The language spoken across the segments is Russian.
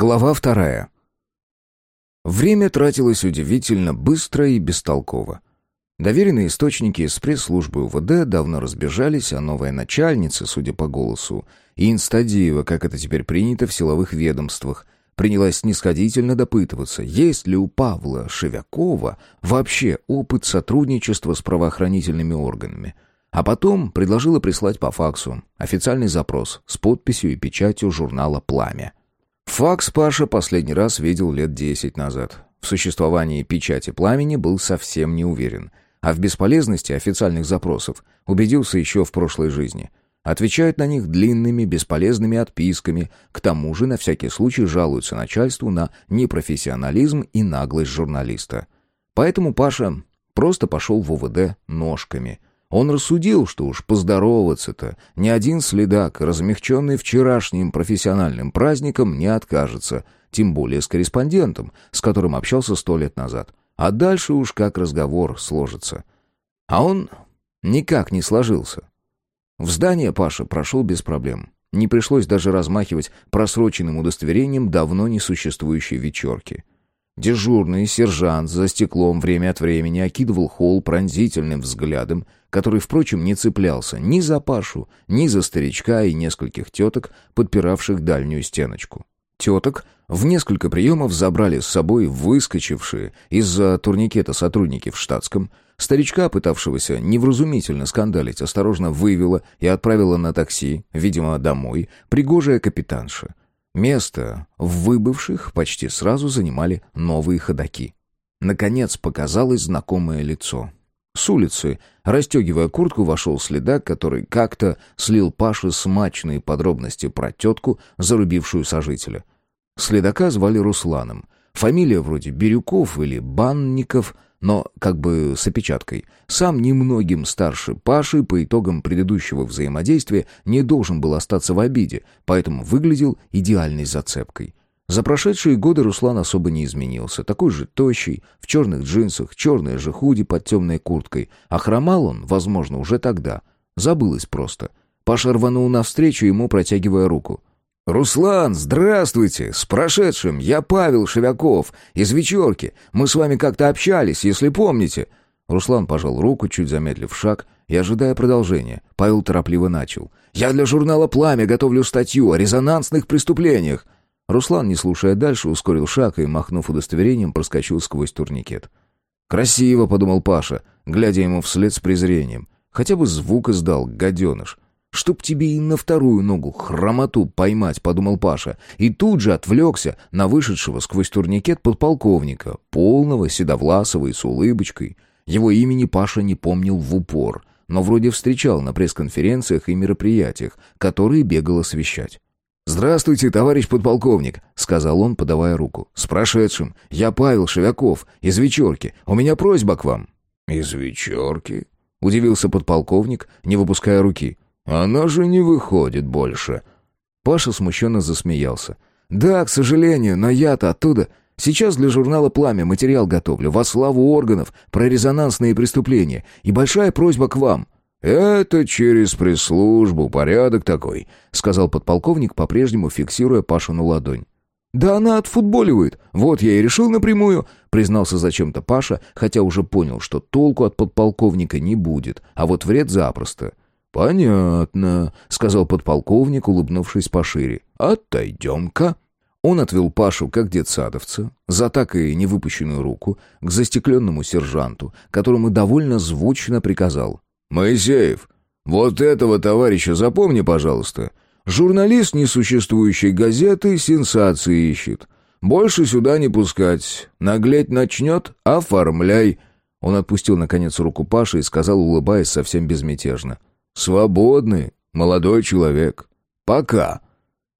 Глава вторая. Время тратилось удивительно быстро и бестолково. Доверенные источники из пресс-службы УВД давно разбежались, а новая начальница, судя по голосу, и Инстадиева, как это теперь принято в силовых ведомствах, принялась снисходительно допытываться, есть ли у Павла Шевякова вообще опыт сотрудничества с правоохранительными органами. А потом предложила прислать по факсу официальный запрос с подписью и печатью журнала «Пламя». Факс Паша последний раз видел лет десять назад. В существовании печати пламени был совсем не уверен. А в бесполезности официальных запросов убедился еще в прошлой жизни. Отвечают на них длинными, бесполезными отписками, к тому же на всякий случай жалуются начальству на непрофессионализм и наглость журналиста. Поэтому Паша просто пошел в УВД ножками – он рассудил, что уж поздороваться-то ни один следак, размягченный вчерашним профессиональным праздником, не откажется, тем более с корреспондентом, с которым общался сто лет назад. А дальше уж как разговор сложится. А он никак не сложился. В здание Паша прошел без проблем. Не пришлось даже размахивать просроченным удостоверением давно несуществующей вечерки. Дежурный сержант за стеклом время от времени окидывал холл пронзительным взглядом, который, впрочем, не цеплялся ни за Пашу, ни за старичка и нескольких теток, подпиравших дальнюю стеночку. Теток в несколько приемов забрали с собой выскочившие из-за турникета сотрудники в штатском. Старичка, пытавшегося невразумительно скандалить, осторожно вывела и отправила на такси, видимо, домой, пригожая капитанша. Место в выбывших почти сразу занимали новые ходаки. Наконец показалось знакомое лицо. С улицы, расстегивая куртку, вошел следак, который как-то слил Паше смачные подробности про тетку, зарубившую сожителя. Следака звали Русланом. Фамилия вроде Бирюков или Банников – но как бы с опечаткой. Сам немногим старше Паши по итогам предыдущего взаимодействия не должен был остаться в обиде, поэтому выглядел идеальной зацепкой. За прошедшие годы Руслан особо не изменился. Такой же тощий, в черных джинсах, черная же худи под темной курткой. А хромал он, возможно, уже тогда. Забылось просто. Паша рванул навстречу ему, протягивая руку. «Руслан, здравствуйте! С прошедшим! Я Павел Шевяков, из вечерки. Мы с вами как-то общались, если помните». Руслан пожал руку, чуть замедлив шаг, и, ожидая продолжения, Павел торопливо начал. «Я для журнала «Пламя» готовлю статью о резонансных преступлениях». Руслан, не слушая дальше, ускорил шаг и, махнув удостоверением, проскочил сквозь турникет. «Красиво», — подумал Паша, глядя ему вслед с презрением. «Хотя бы звук издал, гаденыш». «Чтоб тебе и на вторую ногу хромоту поймать», — подумал Паша, и тут же отвлекся на вышедшего сквозь турникет подполковника, полного, седовласого и с улыбочкой. Его имени Паша не помнил в упор, но вроде встречал на пресс-конференциях и мероприятиях, которые бегал освещать. «Здравствуйте, товарищ подполковник», — сказал он, подавая руку. «С прошедшим. Я Павел Шевяков, из вечерки. У меня просьба к вам». «Из вечерки?» — удивился подполковник, не выпуская руки. Она же не выходит больше». Паша смущенно засмеялся. «Да, к сожалению, но я-то оттуда. Сейчас для журнала «Пламя» материал готовлю, во славу органов, про резонансные преступления. И большая просьба к вам». «Это через пресс-службу, порядок такой», — сказал подполковник, по-прежнему фиксируя Пашину ладонь. «Да она отфутболивает. Вот я и решил напрямую», — признался зачем-то Паша, хотя уже понял, что толку от подполковника не будет, а вот вред запросто. «Понятно», — сказал подполковник, улыбнувшись пошире. «Отойдем-ка». Он отвел Пашу, как детсадовца, за так и невыпущенную руку, к застекленному сержанту, которому довольно звучно приказал. «Моисеев, вот этого товарища запомни, пожалуйста. Журналист несуществующей газеты сенсации ищет. Больше сюда не пускать. Наглеть начнет — оформляй». Он отпустил, наконец, руку Паши и сказал, улыбаясь совсем безмятежно. — Свободный, молодой человек. Пока.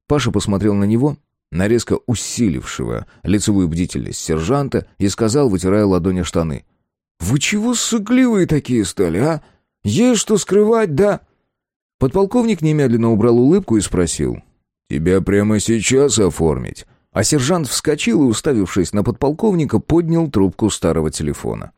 Паша посмотрел на него, на резко усилившего лицевую бдительность сержанта и сказал, вытирая ладони штаны. «Вы чего сыкливые такие стали, а? Есть что скрывать, да?» Подполковник немедленно убрал улыбку и спросил. «Тебя прямо сейчас оформить?» А сержант вскочил и, уставившись на подполковника, поднял трубку старого телефона.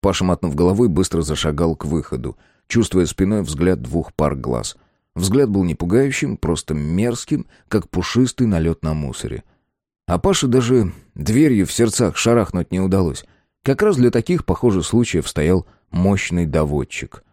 Паша, мотнув головой, быстро зашагал к выходу чувствуя спиной взгляд двух пар глаз. Взгляд был не пугающим, просто мерзким, как пушистый налет на мусоре. А Паше даже дверью в сердцах шарахнуть не удалось. Как раз для таких, похоже, случаев стоял мощный доводчик.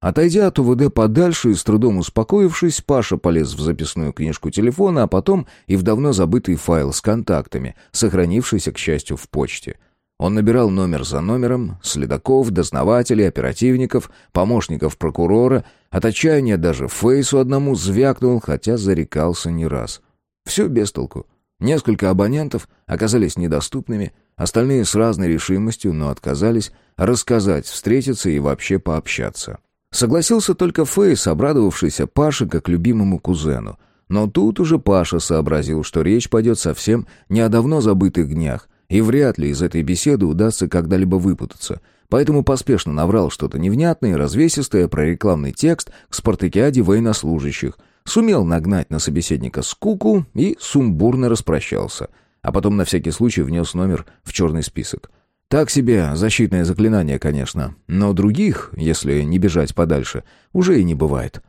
Отойдя от УВД подальше и с трудом успокоившись, Паша полез в записную книжку телефона, а потом и в давно забытый файл с контактами, сохранившийся, к счастью, в почте. Он набирал номер за номером, следаков, дознавателей, оперативников, помощников прокурора, от отчаяния даже Фейсу одному звякнул, хотя зарекался не раз. Все без толку. Несколько абонентов оказались недоступными, остальные с разной решимостью, но отказались рассказать, встретиться и вообще пообщаться. Согласился только Фейс, обрадовавшийся Паше как любимому кузену. Но тут уже Паша сообразил, что речь пойдет совсем не о давно забытых днях, и вряд ли из этой беседы удастся когда-либо выпутаться. Поэтому поспешно наврал что-то невнятное и развесистое про рекламный текст к спартакиаде военнослужащих, сумел нагнать на собеседника скуку и сумбурно распрощался, а потом на всякий случай внес номер в черный список. Так себе защитное заклинание, конечно, но других, если не бежать подальше, уже и не бывает.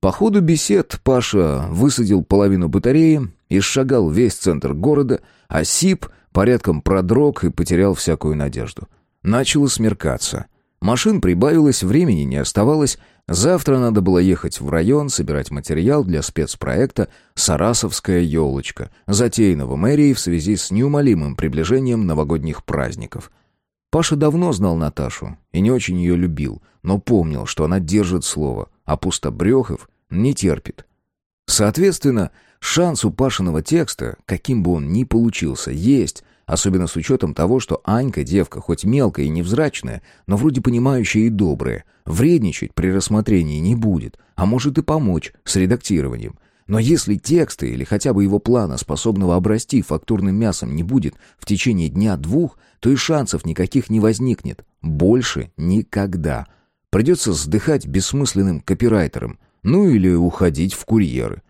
По ходу бесед Паша высадил половину батареи и шагал весь центр города, а Сип порядком продрог и потерял всякую надежду. Начало смеркаться. Машин прибавилось, времени не оставалось. Завтра надо было ехать в район, собирать материал для спецпроекта «Сарасовская елочка», затеянного мэрией в связи с неумолимым приближением новогодних праздников. Паша давно знал Наташу и не очень ее любил, но помнил, что она держит слово, а пустобрехов не терпит. Соответственно, шанс у Пашиного текста, каким бы он ни получился, есть, особенно с учетом того, что Анька девка хоть мелкая и невзрачная, но вроде понимающая и добрая, вредничать при рассмотрении не будет, а может и помочь с редактированием. Но если текста или хотя бы его плана, способного обрасти фактурным мясом, не будет в течение дня-двух, то и шансов никаких не возникнет. Больше никогда. Придется вздыхать бессмысленным копирайтером, ну или уходить в курьеры.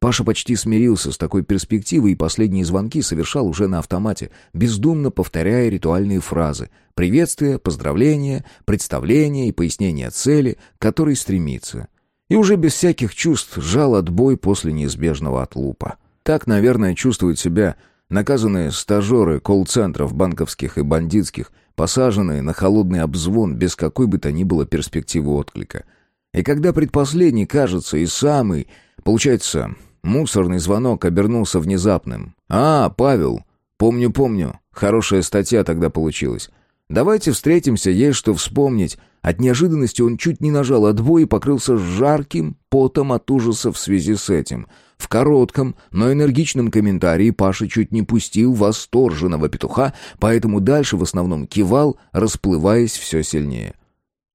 Паша почти смирился с такой перспективой и последние звонки совершал уже на автомате, бездумно повторяя ритуальные фразы «приветствие», «поздравление», «представление» и пояснение цели, к которой стремится. И уже без всяких чувств жал отбой после неизбежного отлупа. Так, наверное, чувствуют себя наказанные стажеры колл-центров банковских и бандитских, посаженные на холодный обзвон без какой бы то ни было перспективы отклика. И когда предпоследний, кажется, и самый, получается, Мусорный звонок обернулся внезапным. «А, Павел! Помню, помню. Хорошая статья тогда получилась. Давайте встретимся, есть что вспомнить». От неожиданности он чуть не нажал отбой и покрылся жарким потом от ужаса в связи с этим. В коротком, но энергичном комментарии Паша чуть не пустил восторженного петуха, поэтому дальше в основном кивал, расплываясь все сильнее.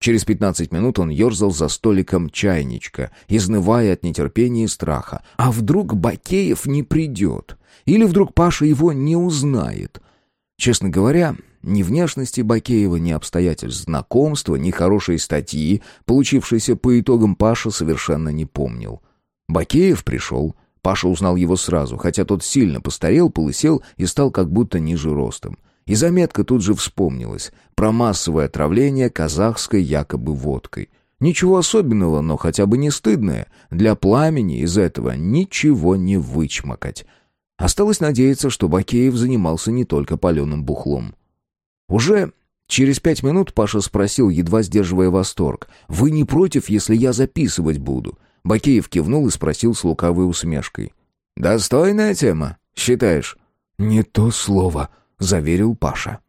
Через пятнадцать минут он ерзал за столиком чайничка, изнывая от нетерпения и страха. А вдруг Бакеев не придет? Или вдруг Паша его не узнает? Честно говоря, ни внешности Бакеева, ни обстоятельств знакомства, ни хорошей статьи, получившейся по итогам Паша совершенно не помнил. Бакеев пришел. Паша узнал его сразу, хотя тот сильно постарел, полысел и стал как будто ниже ростом. И заметка тут же вспомнилась про массовое отравление казахской якобы водкой. Ничего особенного, но хотя бы не стыдное. Для пламени из этого ничего не вычмокать. Осталось надеяться, что Бакеев занимался не только паленым бухлом. Уже через пять минут Паша спросил, едва сдерживая восторг, «Вы не против, если я записывать буду?» Бакеев кивнул и спросил с лукавой усмешкой. «Достойная тема, считаешь?» «Не то слово», заверил Паша.